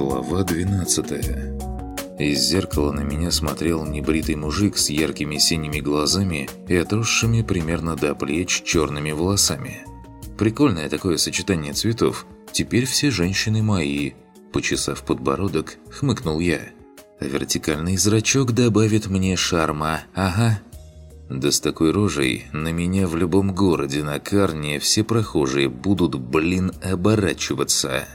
Глава 12 Из зеркала на меня смотрел небритый мужик с яркими синими глазами и отросшими примерно до плеч черными волосами. Прикольное такое сочетание цветов. Теперь все женщины мои. Почесав подбородок, хмыкнул я. Вертикальный зрачок добавит мне шарма. Ага. Да с такой рожей на меня в любом городе на Карне все прохожие будут, блин, оборачиваться.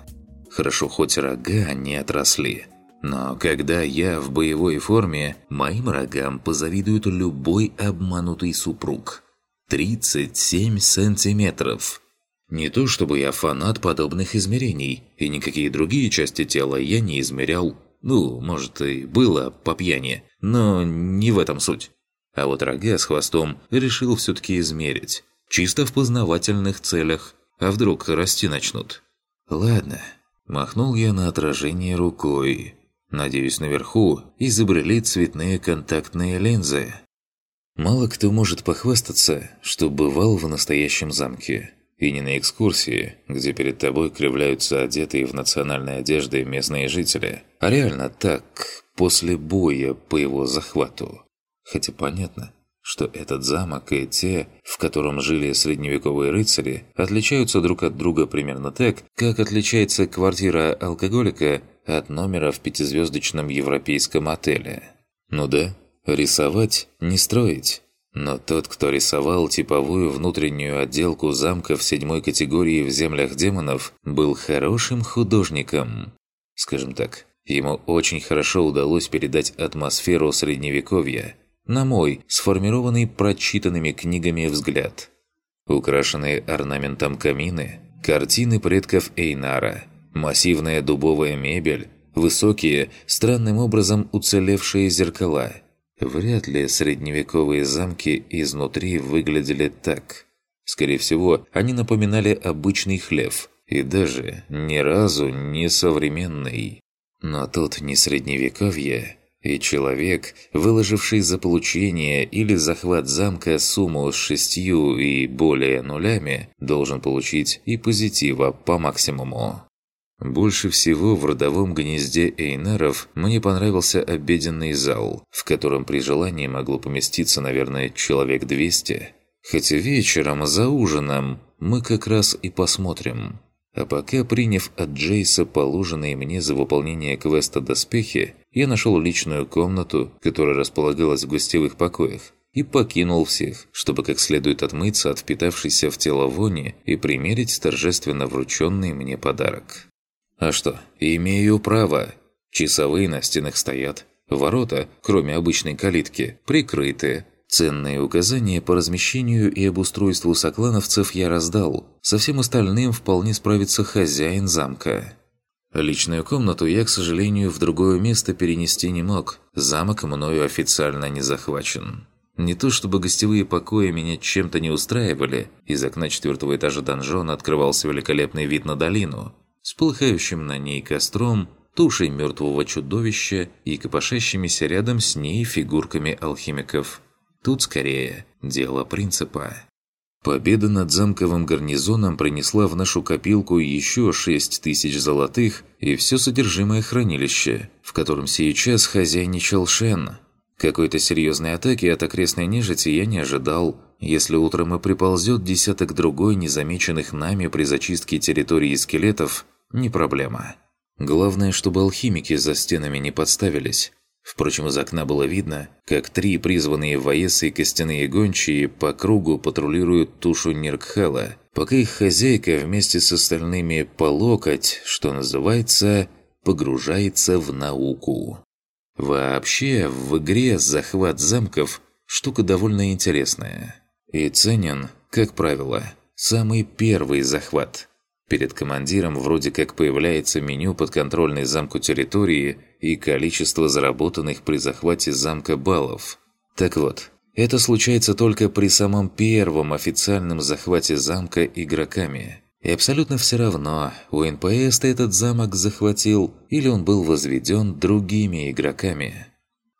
Хорошо, хоть рога не отросли. Но когда я в боевой форме, моим рогам позавидует любой обманутый супруг. 37 сантиметров. Не то чтобы я фанат подобных измерений, и никакие другие части тела я не измерял. Ну, может и было по пьяни, но не в этом суть. А вот рога с хвостом решил все-таки измерить. Чисто в познавательных целях. А вдруг расти начнут? Ладно, Махнул я на отражение рукой. Надеюсь, наверху изобрели цветные контактные линзы. Мало кто может похвастаться, что бывал в настоящем замке. И не на экскурсии, где перед тобой кривляются одетые в национальной одежды местные жители, а реально так, после боя по его захвату. Хотя понятно, что этот замок и те, в котором жили средневековые рыцари, отличаются друг от друга примерно так, как отличается квартира алкоголика от номера в пятизвездочном европейском отеле. Ну да, рисовать – не строить. Но тот, кто рисовал типовую внутреннюю отделку замка в седьмой категории в землях демонов, был хорошим художником. Скажем так, ему очень хорошо удалось передать атмосферу средневековья – на мой, сформированный прочитанными книгами взгляд. Украшенные орнаментом камины, картины предков Эйнара, массивная дубовая мебель, высокие, странным образом уцелевшие зеркала. Вряд ли средневековые замки изнутри выглядели так. Скорее всего, они напоминали обычный хлев, и даже ни разу не современный. Но тут не средневековье, и человек, выложивший за получение или захват замка сумму с шестью и более нулями, должен получить и позитива по максимуму. Больше всего в родовом гнезде Эйнаров мне понравился обеденный зал, в котором при желании могло поместиться, наверное, человек 200. Хотя вечером за ужином мы как раз и посмотрим. А пока, приняв от Джейса положенные мне за выполнение квеста доспехи, я нашел личную комнату, которая располагалась в гостевых покоях, и покинул всех, чтобы как следует отмыться от впитавшейся в тело вони и примерить торжественно врученный мне подарок. А что, имею право. Часовые на стенах стоят, ворота, кроме обычной калитки, прикрыты, Ценные указания по размещению и обустройству соклановцев я раздал. Со всем остальным вполне справится хозяин замка. Личную комнату я, к сожалению, в другое место перенести не мог. Замок мною официально не захвачен. Не то чтобы гостевые покои меня чем-то не устраивали, из окна четвертого этажа донжона открывался великолепный вид на долину, с полыхающим на ней костром, тушей мертвого чудовища и копошащимися рядом с ней фигурками алхимиков. Тут скорее дело принципа. Победа над замковым гарнизоном принесла в нашу копилку еще 6 тысяч золотых и все содержимое хранилища, в котором сейчас хозяйничал Шен. Какой-то серьезной атаки от окрестной нежити я не ожидал. Если утром и приползет десяток другой незамеченных нами при зачистке территории скелетов, не проблема. Главное, чтобы алхимики за стенами не подставились. Впрочем, из окна было видно, как три призванные воесы костяные гончие по кругу патрулируют тушу Ниркхала, пока их хозяйка вместе с остальными по локоть, что называется, погружается в науку. Вообще, в игре захват замков – штука довольно интересная. И ценен, как правило, самый первый захват – Перед командиром вроде как появляется меню подконтрольной замку территории и количество заработанных при захвате замка баллов. Так вот, это случается только при самом первом официальном захвате замка игроками. И абсолютно все равно, у НПС этот замок захватил или он был возведен другими игроками.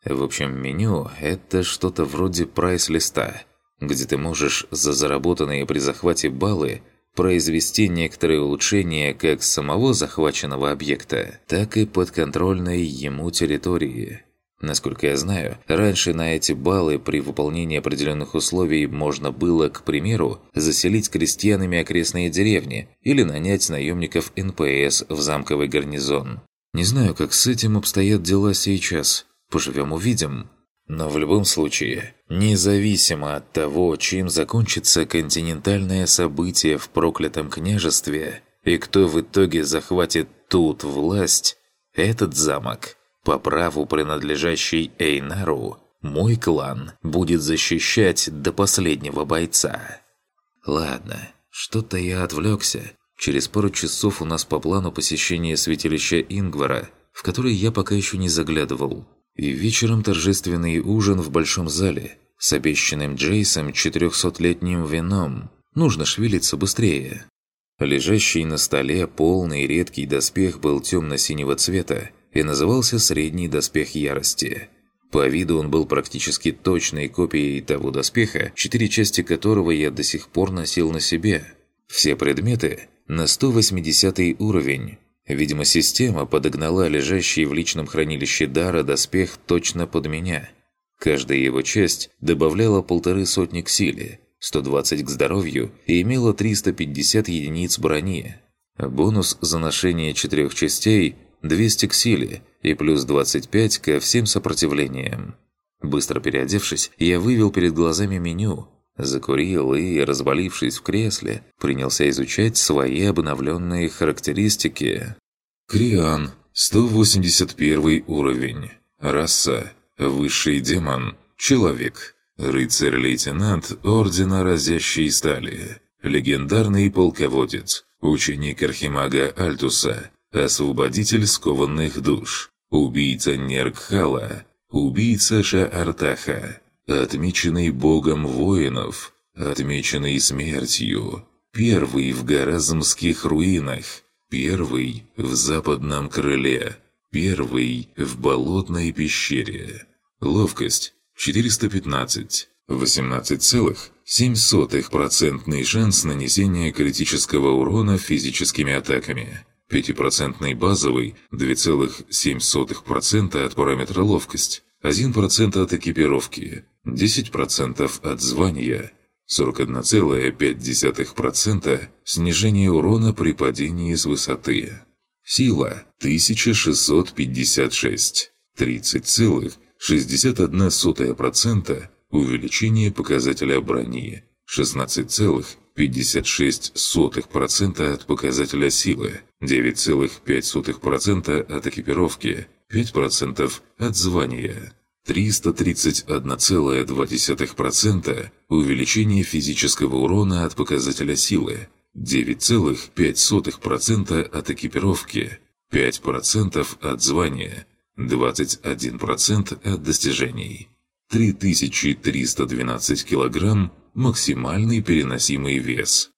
В общем, меню – это что-то вроде прайс-листа, где ты можешь за заработанные при захвате баллы – произвести некоторые улучшения как самого захваченного объекта, так и подконтрольной ему территории. Насколько я знаю, раньше на эти баллы при выполнении определенных условий можно было, к примеру, заселить крестьянами окрестные деревни или нанять наемников НПС в замковый гарнизон. Не знаю, как с этим обстоят дела сейчас. Поживем увидим. Но в любом случае, независимо от того, чем закончится континентальное событие в проклятом княжестве и кто в итоге захватит тут власть, этот замок, по праву принадлежащий Эйнару, мой клан будет защищать до последнего бойца. Ладно, что-то я отвлекся. Через пару часов у нас по плану посещение святилища Ингвара, в которое я пока еще не заглядывал. И вечером торжественный ужин в большом зале с обещанным Джейсом четырехсотлетним вином. Нужно шевелиться быстрее. Лежащий на столе полный редкий доспех был темно-синего цвета и назывался «Средний доспех ярости». По виду он был практически точной копией того доспеха, четыре части которого я до сих пор носил на себе. Все предметы на 180 уровень, Видимо, система подогнала лежащий в личном хранилище дара доспех точно под меня. Каждая его часть добавляла полторы сотни к силе, 120 к здоровью и имела 350 единиц брони. Бонус за ношение четырех частей – 200 к силе и плюс 25 ко всем сопротивлениям. Быстро переодевшись, я вывел перед глазами меню, закурил и, развалившись в кресле, принялся изучать свои обновленные характеристики. Криан, 181 уровень. Раса, высший демон, человек. Рыцарь-лейтенант Ордена Разящей Стали. Легендарный полководец. Ученик Архимага Альтуса. Освободитель скованных душ. Убийца Нергхала. Убийца Шаартаха отмеченный богом воинов, отмеченный смертью, первый в Горазмских руинах, первый в западном крыле, первый в болотной пещере. Ловкость 415, 18,7% шанс нанесения критического урона физическими атаками. 5% базовый 2,7% от параметра ловкость, 1% от экипировки, 10% от звания, 41,5% снижение урона при падении с высоты. Сила 1656, 30,61% увеличение показателя брони, 16,56% от показателя силы, 9,5% от экипировки, 5% от звания. 331,2% увеличение физического урона от показателя силы, 9,5% от экипировки, 5% от звания, 21% от достижений. 3312 кг максимальный переносимый вес.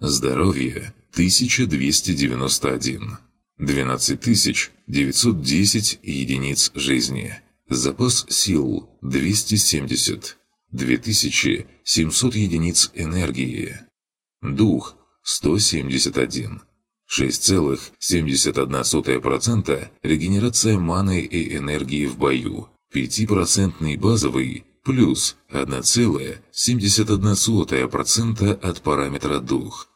Здоровье 1291. 12910 единиц жизни. Запас сил 270. 2700 единиц энергии. Дух 171. 6,71% регенерация маны и энергии в бою. 5% базовый плюс 1,71% от параметра дух.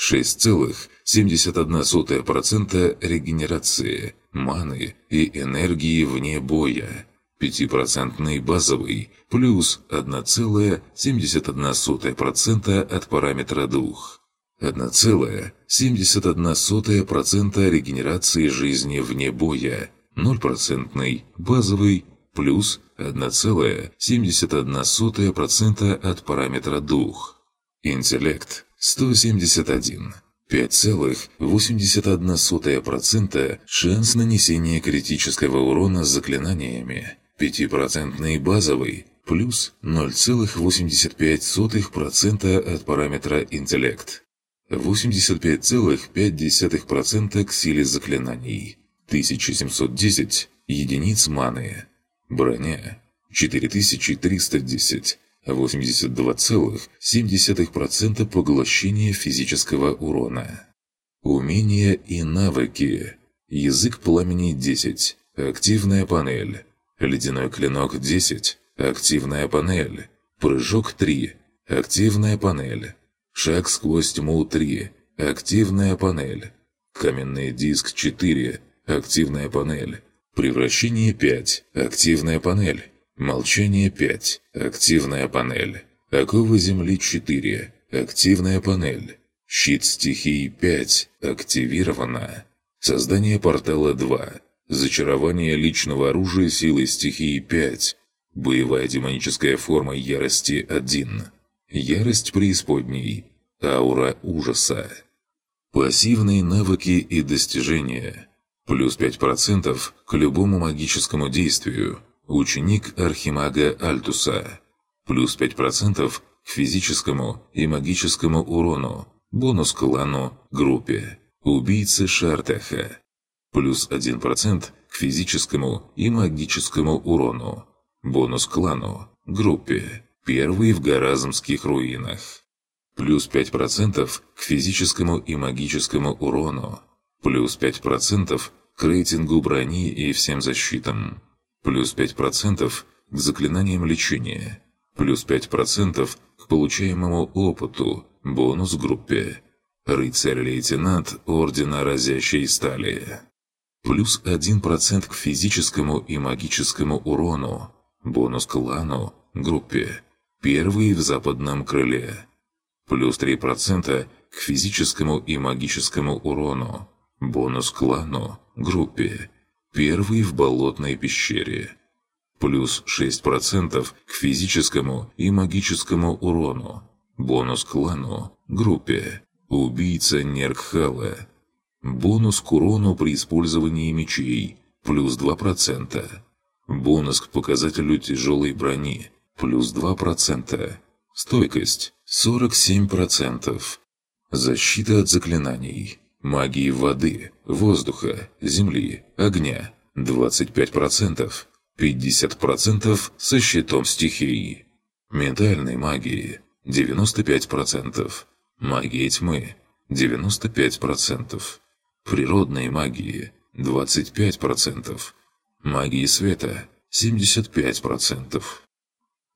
6,71% регенерации, маны и энергии вне боя. 5% базовый плюс 1,71% от параметра дух. 1,71% регенерации жизни вне боя. 0% базовый плюс 1,71% от параметра дух. Интеллект 171. 5,81% шанс нанесения критического урона заклинаниями. 5% базовый плюс 0,85% от параметра интеллект. 85,5% к силе заклинаний. 1710 единиц маны. Броня 4310. 82,7% поглощения физического урона. Умения и навыки. Язык пламени 10. Активная панель. Ледяной клинок 10. Активная панель. Прыжок 3. Активная панель. Шаг сквозь тьму 3. Активная панель. Каменный диск 4. Активная панель. Превращение 5. Активная панель. Молчание 5. Активная панель. Оковы земли 4. Активная панель. Щит стихии 5. Активировано. Создание портала 2. Зачарование личного оружия силой стихии 5. Боевая демоническая форма ярости 1. Ярость преисподней. Аура ужаса. Пассивные навыки и достижения. Плюс 5% к любому магическому действию. Ученик Архимага Альтуса. Плюс 5% к физическому и магическому урону. Бонус клану, группе. Убийца Шартаха. Плюс 1% к физическому и магическому урону. Бонус клану, группе. Первый в Гаразмских руинах. Плюс 5% к физическому и магическому урону. Плюс 5% к рейтингу брони и всем защитам плюс 5% к заклинаниям лечения, плюс 5% к получаемому опыту, бонус группе, рыцарь-лейтенант Ордена Разящей Стали, плюс 1% к физическому и магическому урону, бонус клану, группе, первый в западном крыле, плюс 3% к физическому и магическому урону, бонус клану, группе, Первый в болотной пещере. Плюс 6% к физическому и магическому урону. Бонус клану, группе. Убийца Неркхала. Бонус к урону при использовании мечей. Плюс 2%. Бонус к показателю тяжелой брони. Плюс 2%. Стойкость 47%. Защита от заклинаний Магии воды, воздуха, земли, огня – 25%. 50% со щитом стихии. Ментальной магии – 95%. Магии тьмы – 95%. Природной магии – 25%. Магии света – 75%.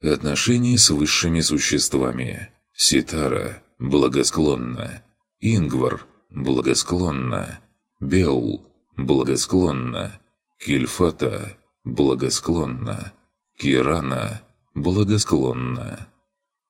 Отношения с высшими существами. Ситара – благосклонна. Ингвар – благосклонно. Беул – благосклонно. Кильфата – благосклонно. Кирана – благосклонно.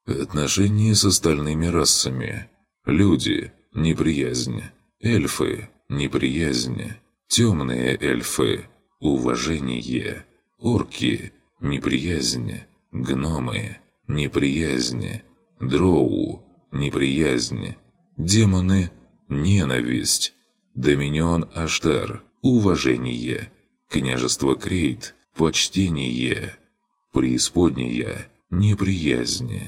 Отношения с остальными расами. Люди – неприязнь. Эльфы – неприязнь. Темные эльфы – уважение. Орки – неприязнь. Гномы – неприязнь. Дроу – неприязнь. Демоны – Ненависть. Доминион Аштар. Уважение. Княжество Крейт. Почтение. Преисподняя. Неприязнь.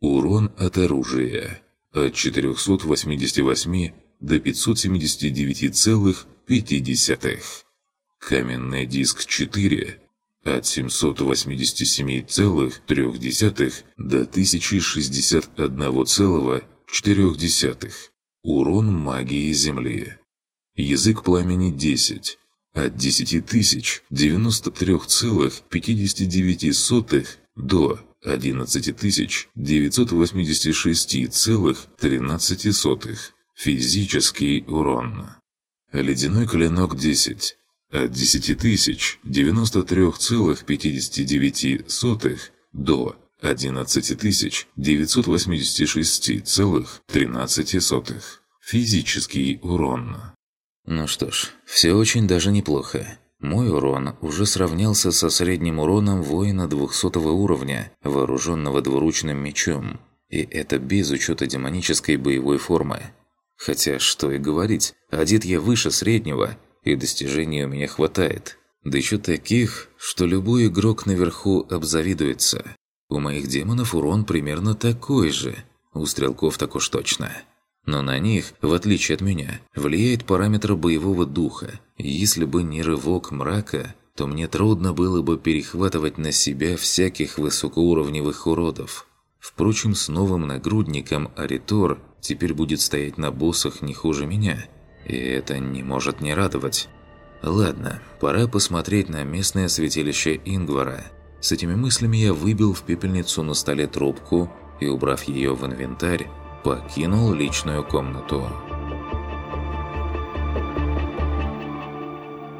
Урон от оружия. От 488 до 579,5. Каменный диск 4 от 787,3 до 1061,4. Урон магии Земли. Язык пламени 10. От 10 тысяч 93,59 до 11 тысяч 986,13. Физический урон. Ледяной клинок 10. От 10 тысяч 93,59 до 11 986,13. Физический урон. Ну что ж, все очень даже неплохо. Мой урон уже сравнялся со средним уроном воина 200 уровня, вооруженного двуручным мечом. И это без учета демонической боевой формы. Хотя, что и говорить, одет я выше среднего, и достижений у меня хватает. Да еще таких, что любой игрок наверху обзавидуется. У моих демонов урон примерно такой же. У стрелков так уж точно. Но на них, в отличие от меня, влияет параметр боевого духа. Если бы не рывок мрака, то мне трудно было бы перехватывать на себя всяких высокоуровневых уродов. Впрочем, с новым нагрудником Аритор теперь будет стоять на боссах не хуже меня, и это не может не радовать. Ладно, пора посмотреть на местное святилище Ингвара. С этими мыслями я выбил в пепельницу на столе трубку и, убрав ее в инвентарь, покинул личную комнату.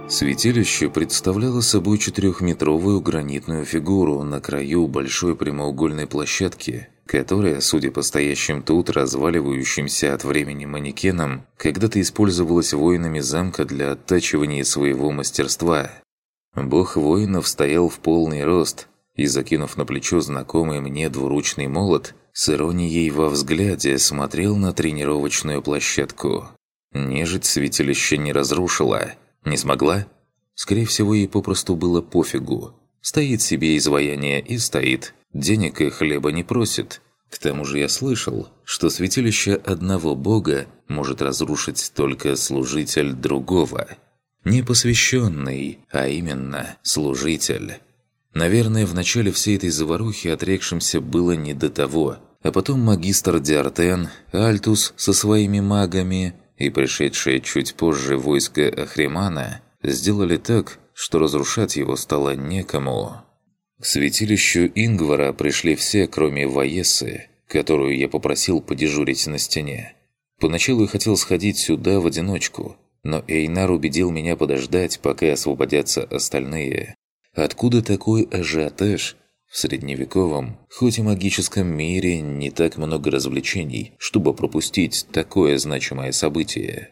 Святилище представляло собой четырехметровую гранитную фигуру на краю большой прямоугольной площадки, которая, судя по стоящим тут разваливающимся от времени манекенам, когда-то использовалась воинами замка для оттачивания своего мастерства. Бог воинов стоял в полный рост и, закинув на плечо знакомый мне двуручный молот, с иронией во взгляде смотрел на тренировочную площадку. Нежить святилище не разрушила – не смогла? Скорее всего, ей попросту было пофигу. Стоит себе изваяние и стоит. Денег и хлеба не просит. К тому же я слышал, что святилище одного бога может разрушить только служитель другого. Не посвященный, а именно служитель. Наверное, в начале всей этой заварухи отрекшимся было не до того, а потом магистр Диартен, Альтус со своими магами и пришедшее чуть позже войско Ахримана сделали так, что разрушать его стало некому. К святилищу Ингвара пришли все, кроме Ваесы, которую я попросил подежурить на стене. Поначалу я хотел сходить сюда в одиночку, но Эйнар убедил меня подождать, пока освободятся остальные. Откуда такой ажиотаж в средневековом, хоть и магическом мире, не так много развлечений, чтобы пропустить такое значимое событие.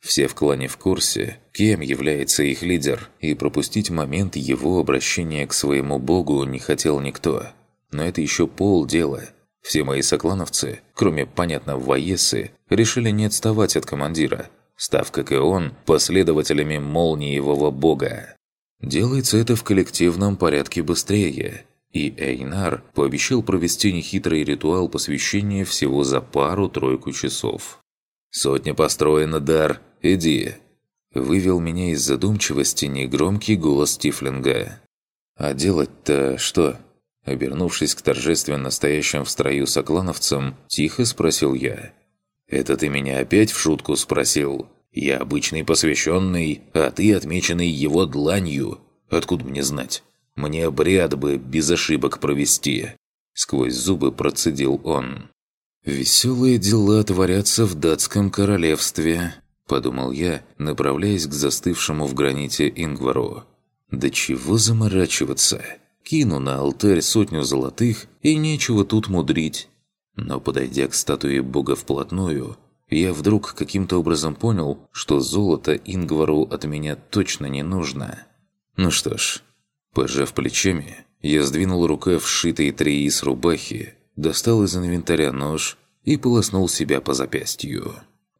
Все в клане в курсе, кем является их лидер, и пропустить момент его обращения к своему богу не хотел никто. Но это еще полдела. Все мои соклановцы, кроме, понятно, Ваесы, решили не отставать от командира, став, как и он, последователями молниевого бога. Делается это в коллективном порядке быстрее – и Эйнар пообещал провести нехитрый ритуал посвящения всего за пару-тройку часов. «Сотня построена, Дар, иди!» Вывел меня из задумчивости негромкий голос Тифлинга. «А делать-то что?» Обернувшись к торжественно стоящим в строю соклановцам, тихо спросил я. «Это ты меня опять в шутку спросил? Я обычный посвященный, а ты отмеченный его дланью. Откуда мне знать?» Мне обряд бы без ошибок провести!» Сквозь зубы процедил он. «Веселые дела творятся в датском королевстве», – подумал я, направляясь к застывшему в граните Ингвару. «Да чего заморачиваться? Кину на алтарь сотню золотых, и нечего тут мудрить». Но подойдя к статуе бога вплотную, я вдруг каким-то образом понял, что золото Ингвару от меня точно не нужно. Ну что ж, Пожав плечами, я сдвинул рукав сшитой триис рубахи, достал из инвентаря нож и полоснул себя по запястью.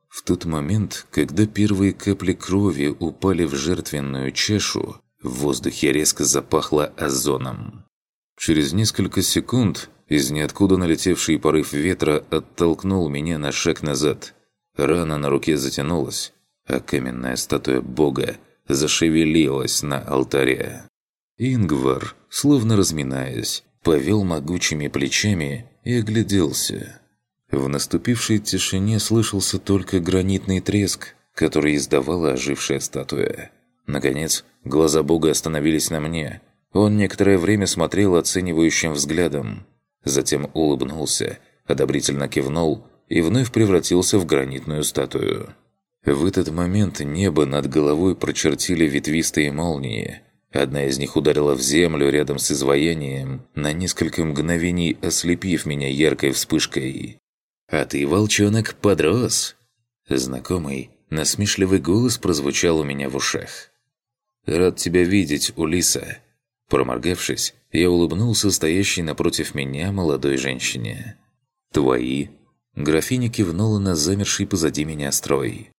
В тот момент, когда первые капли крови упали в жертвенную чашу, в воздухе резко запахло озоном. Через несколько секунд из ниоткуда налетевший порыв ветра оттолкнул меня на шаг назад. Рана на руке затянулась, а каменная статуя бога зашевелилась на алтаре. Ингвар, словно разминаясь, повел могучими плечами и огляделся. В наступившей тишине слышался только гранитный треск, который издавала ожившая статуя. Наконец, глаза бога остановились на мне. Он некоторое время смотрел оценивающим взглядом. Затем улыбнулся, одобрительно кивнул и вновь превратился в гранитную статую. В этот момент небо над головой прочертили ветвистые молнии – Одна из них ударила в землю рядом с изваянием, на несколько мгновений ослепив меня яркой вспышкой. «А ты, волчонок, подрос!» Знакомый, насмешливый голос прозвучал у меня в ушах. «Рад тебя видеть, Улиса!» Проморгавшись, я улыбнулся стоящей напротив меня молодой женщине. «Твои?» Графиня кивнула на замерший позади меня строй.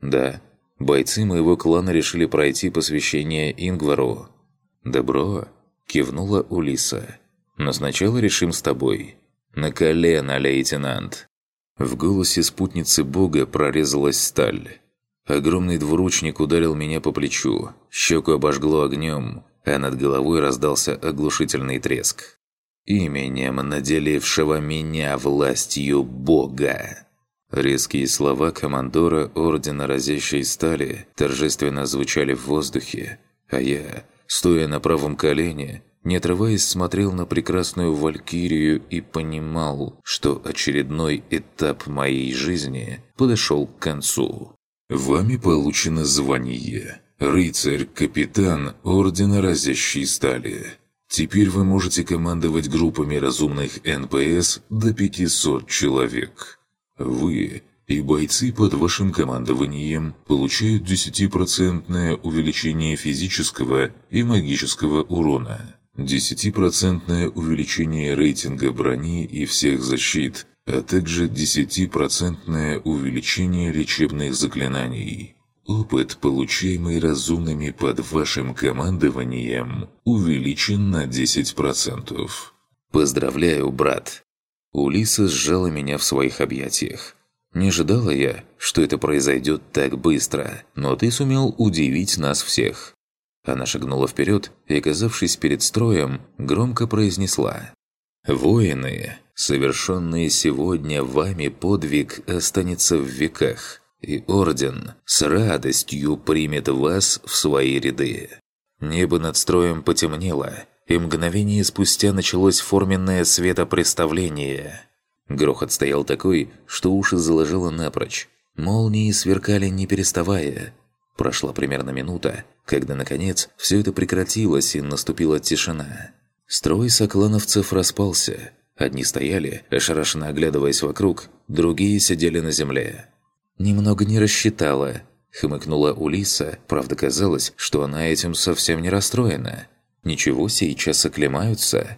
«Да, Бойцы моего клана решили пройти посвящение Ингвару. «Добро», – кивнула Улиса. «Но сначала решим с тобой. На колено, лейтенант». В голосе спутницы бога прорезалась сталь. Огромный двуручник ударил меня по плечу, щеку обожгло огнем, а над головой раздался оглушительный треск. «Именем наделившего меня властью Бога!» Резкие слова командора Ордена Разящей Стали торжественно звучали в воздухе, а я, стоя на правом колене, не отрываясь смотрел на прекрасную Валькирию и понимал, что очередной этап моей жизни подошел к концу. Вами получено звание «Рыцарь-капитан Ордена Разящей Стали». Теперь вы можете командовать группами разумных НПС до 500 человек. Вы и бойцы под вашим командованием получают 10% увеличение физического и магического урона, 10% увеличение рейтинга брони и всех защит – а также 10% увеличение лечебных заклинаний. Опыт, получаемый разумными под вашим командованием, увеличен на 10%. Поздравляю, брат. Улиса сжала меня в своих объятиях. Не ожидала я, что это произойдет так быстро, но ты сумел удивить нас всех. Она шагнула вперед и, оказавшись перед строем, громко произнесла. «Воины, Совершенный сегодня вами подвиг останется в веках, и Орден с радостью примет вас в свои ряды. Небо над строем потемнело, и мгновение спустя началось форменное светопреставление. Грохот стоял такой, что уши заложило напрочь. Молнии сверкали не переставая. Прошла примерно минута, когда, наконец, все это прекратилось и наступила тишина. Строй соклановцев распался – Одни стояли, ошарашенно оглядываясь вокруг, другие сидели на земле. «Немного не рассчитала», — хмыкнула Улиса, правда казалось, что она этим совсем не расстроена. «Ничего, сейчас оклемаются».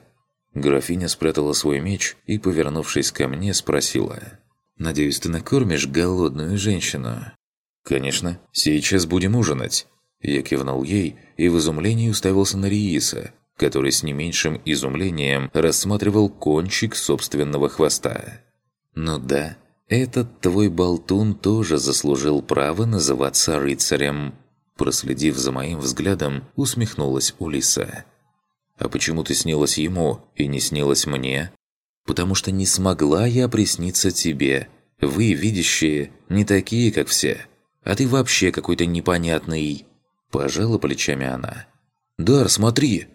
Графиня спрятала свой меч и, повернувшись ко мне, спросила. «Надеюсь, ты накормишь голодную женщину?» «Конечно, сейчас будем ужинать». Я кивнул ей и в изумлении уставился на Рииса, который с не меньшим изумлением рассматривал кончик собственного хвоста. «Ну да, этот твой болтун тоже заслужил право называться рыцарем», проследив за моим взглядом, усмехнулась Улиса. «А почему ты снилась ему и не снилась мне?» «Потому что не смогла я присниться тебе. Вы, видящие, не такие, как все. А ты вообще какой-то непонятный...» Пожала плечами она. «Дар, смотри!»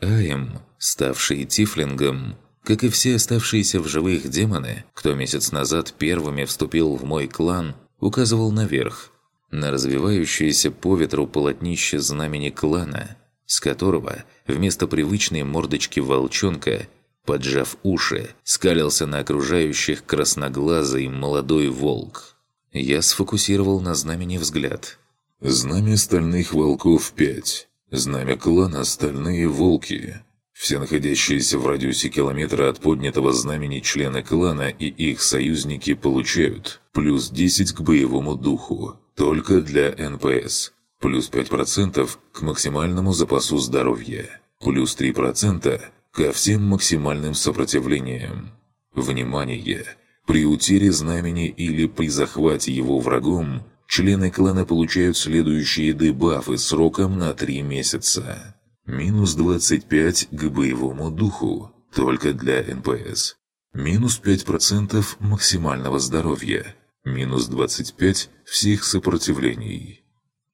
Аем, ставший тифлингом, как и все оставшиеся в живых демоны, кто месяц назад первыми вступил в мой клан, указывал наверх, на развивающееся по ветру полотнище знамени клана, с которого вместо привычной мордочки волчонка, поджав уши, скалился на окружающих красноглазый молодой волк. Я сфокусировал на знамени взгляд. «Знамя стальных волков 5. Знамя клана «Стальные волки». Все находящиеся в радиусе километра от поднятого знамени члены клана и их союзники получают плюс 10 к боевому духу, только для НПС, плюс 5% к максимальному запасу здоровья, плюс 3% ко всем максимальным сопротивлениям. Внимание! При утере знамени или при захвате его врагом члены клана получают следующие дебафы сроком на 3 месяца. Минус 25 к боевому духу, только для НПС. Минус 5% максимального здоровья. Минус 25 всех сопротивлений.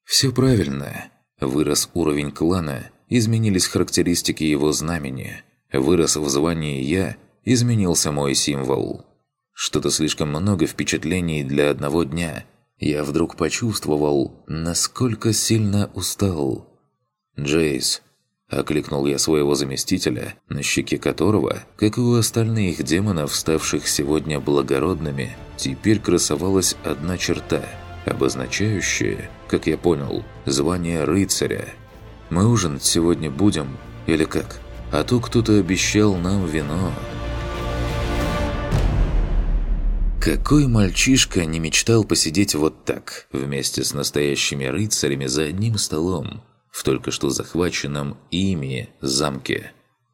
Все правильно. Вырос уровень клана, изменились характеристики его знамени. Вырос в звании «Я», изменился мой символ. Что-то слишком много впечатлений для одного дня – я вдруг почувствовал, насколько сильно устал. «Джейс», – окликнул я своего заместителя, на щеке которого, как и у остальных демонов, ставших сегодня благородными, теперь красовалась одна черта, обозначающая, как я понял, звание рыцаря. «Мы ужинать сегодня будем, или как? А то кто-то обещал нам вино». Какой мальчишка не мечтал посидеть вот так, вместе с настоящими рыцарями за одним столом, в только что захваченном ими замке?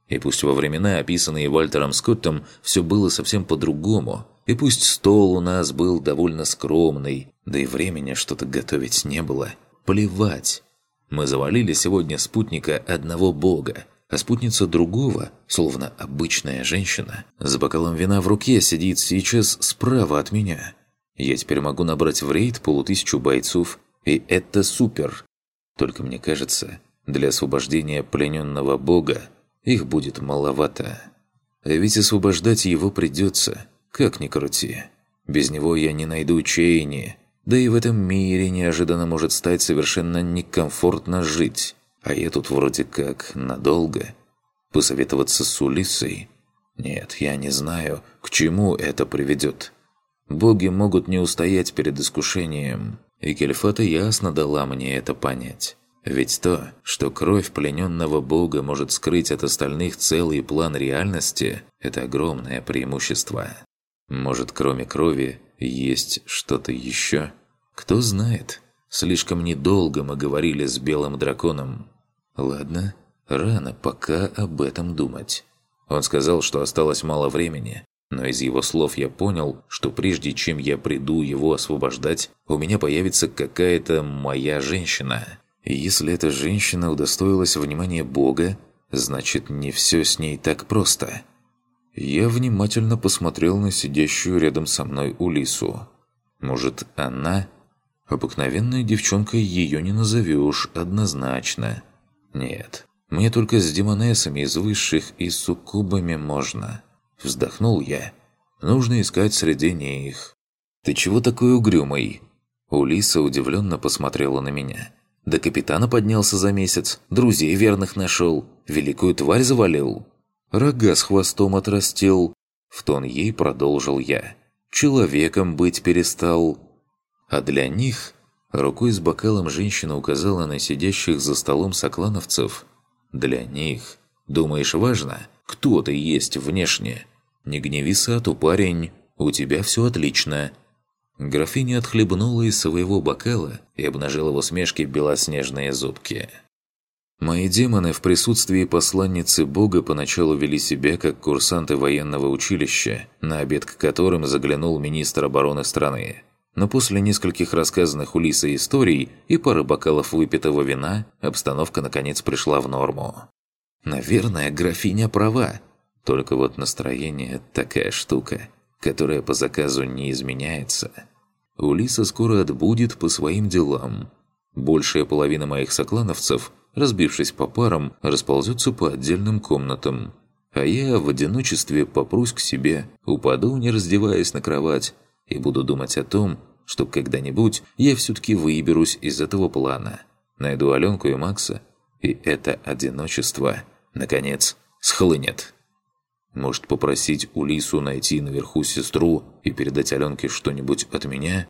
И пусть во времена, описанные Вальтером Скоттом, все было совсем по-другому, и пусть стол у нас был довольно скромный, Да и времени что-то готовить не было. Плевать. Мы завалили сегодня спутника одного бога, а спутница другого, словно обычная женщина, с бокалом вина в руке сидит сейчас справа от меня. Я теперь могу набрать в рейд полутысячу бойцов, и это супер. Только мне кажется, для освобождения плененного бога их будет маловато. А ведь освобождать его придется, как ни крути. Без него я не найду Чейни, да и в этом мире неожиданно может стать совершенно некомфортно жить. А я тут вроде как надолго. Посоветоваться с Улисой? Нет, я не знаю, к чему это приведет. Боги могут не устоять перед искушением, и Кельфата ясно дала мне это понять. Ведь то, что кровь плененного бога может скрыть от остальных целый план реальности, это огромное преимущество. Может, кроме крови, есть что-то еще? Кто знает? Слишком недолго мы говорили с белым драконом. Ладно, рано пока об этом думать. Он сказал, что осталось мало времени, но из его слов я понял, что прежде чем я приду его освобождать, у меня появится какая-то моя женщина. И если эта женщина удостоилась внимания Бога, значит не все с ней так просто. Я внимательно посмотрел на сидящую рядом со мной Улису. Может, она Обыкновенной девчонкой ее не назовешь однозначно. Нет, мне только с демонессами из высших и суккубами можно. Вздохнул я. Нужно искать среди них. «Ты чего такой угрюмый?» Улиса удивленно посмотрела на меня. «До капитана поднялся за месяц, друзей верных нашел, великую тварь завалил». Рога с хвостом отрастил. В тон ей продолжил я. «Человеком быть перестал». А для них, рукой с бокалом женщина указала на сидящих за столом соклановцев, для них, думаешь, важно, кто ты есть внешне? Не гневи сату, парень, у тебя все отлично. Графиня отхлебнула из своего бокала и обнажила в усмешке белоснежные зубки. Мои демоны в присутствии посланницы Бога поначалу вели себя как курсанты военного училища, на обед к которым заглянул министр обороны страны. Но после нескольких рассказанных у Лисы историй и пары бокалов выпитого вина, обстановка наконец пришла в норму. Наверное, графиня права. Только вот настроение – такая штука, которая по заказу не изменяется. Улиса скоро отбудет по своим делам. Большая половина моих соклановцев, разбившись по парам, расползется по отдельным комнатам. А я в одиночестве попрусь к себе, упаду, не раздеваясь на кровать, и буду думать о том, что когда-нибудь я все-таки выберусь из этого плана, найду Аленку и Макса, и это одиночество, наконец, схлынет. Может попросить Улису найти наверху сестру и передать Аленке что-нибудь от меня?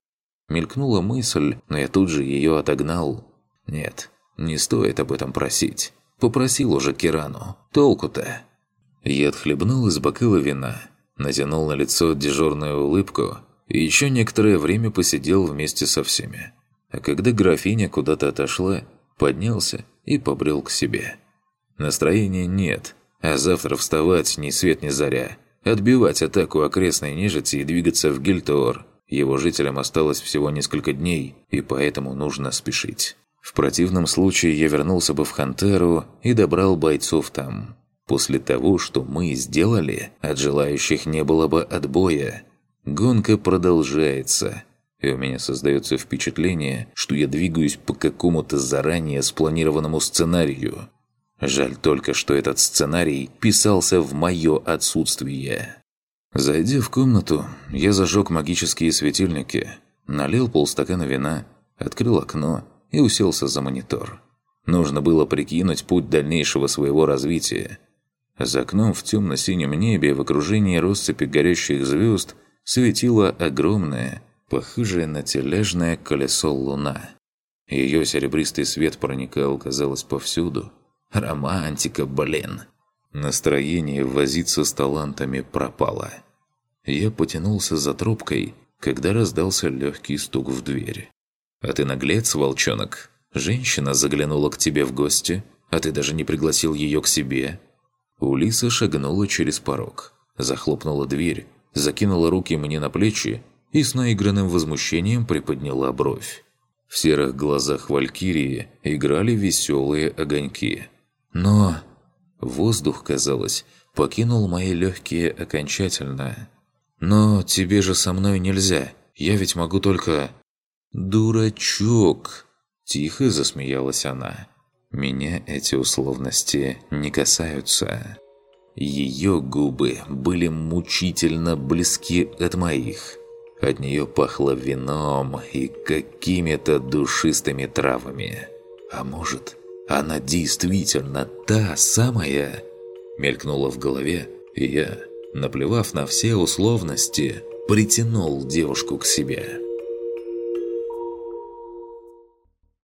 Мелькнула мысль, но я тут же ее отогнал. Нет, не стоит об этом просить. Попросил уже Кирану. Толку-то? Я отхлебнул из бокала вина, натянул на лицо дежурную улыбку и еще некоторое время посидел вместе со всеми. А когда графиня куда-то отошла, поднялся и побрел к себе. Настроения нет, а завтра вставать ни свет ни заря, отбивать атаку окрестной нежити и двигаться в Гильтоор. Его жителям осталось всего несколько дней, и поэтому нужно спешить. В противном случае я вернулся бы в Хантеру и добрал бойцов там. После того, что мы сделали, от желающих не было бы отбоя. Гонка продолжается, и у меня создается впечатление, что я двигаюсь по какому-то заранее спланированному сценарию. Жаль только, что этот сценарий писался в мое отсутствие. Зайдя в комнату, я зажег магические светильники, налил полстакана вина, открыл окно и уселся за монитор. Нужно было прикинуть путь дальнейшего своего развития. За окном в темно-синем небе в окружении россыпи горящих звезд – светила огромное, похожее на тележное колесо луна. Ее серебристый свет проникал, казалось, повсюду. Романтика, блин! Настроение возиться с талантами пропало. Я потянулся за трубкой, когда раздался легкий стук в дверь. «А ты наглец, волчонок? Женщина заглянула к тебе в гости, а ты даже не пригласил ее к себе?» Улиса шагнула через порог, захлопнула дверь закинула руки мне на плечи и с наигранным возмущением приподняла бровь. В серых глазах Валькирии играли веселые огоньки. Но воздух, казалось, покинул мои легкие окончательно. «Но тебе же со мной нельзя. Я ведь могу только...» «Дурачок!» – тихо засмеялась она. «Меня эти условности не касаются». Ее губы были мучительно близки от моих. От нее пахло вином и какими-то душистыми травами. А может, она действительно та самая? Мелькнула в голове, и я, наплевав на все условности, притянул девушку к себе.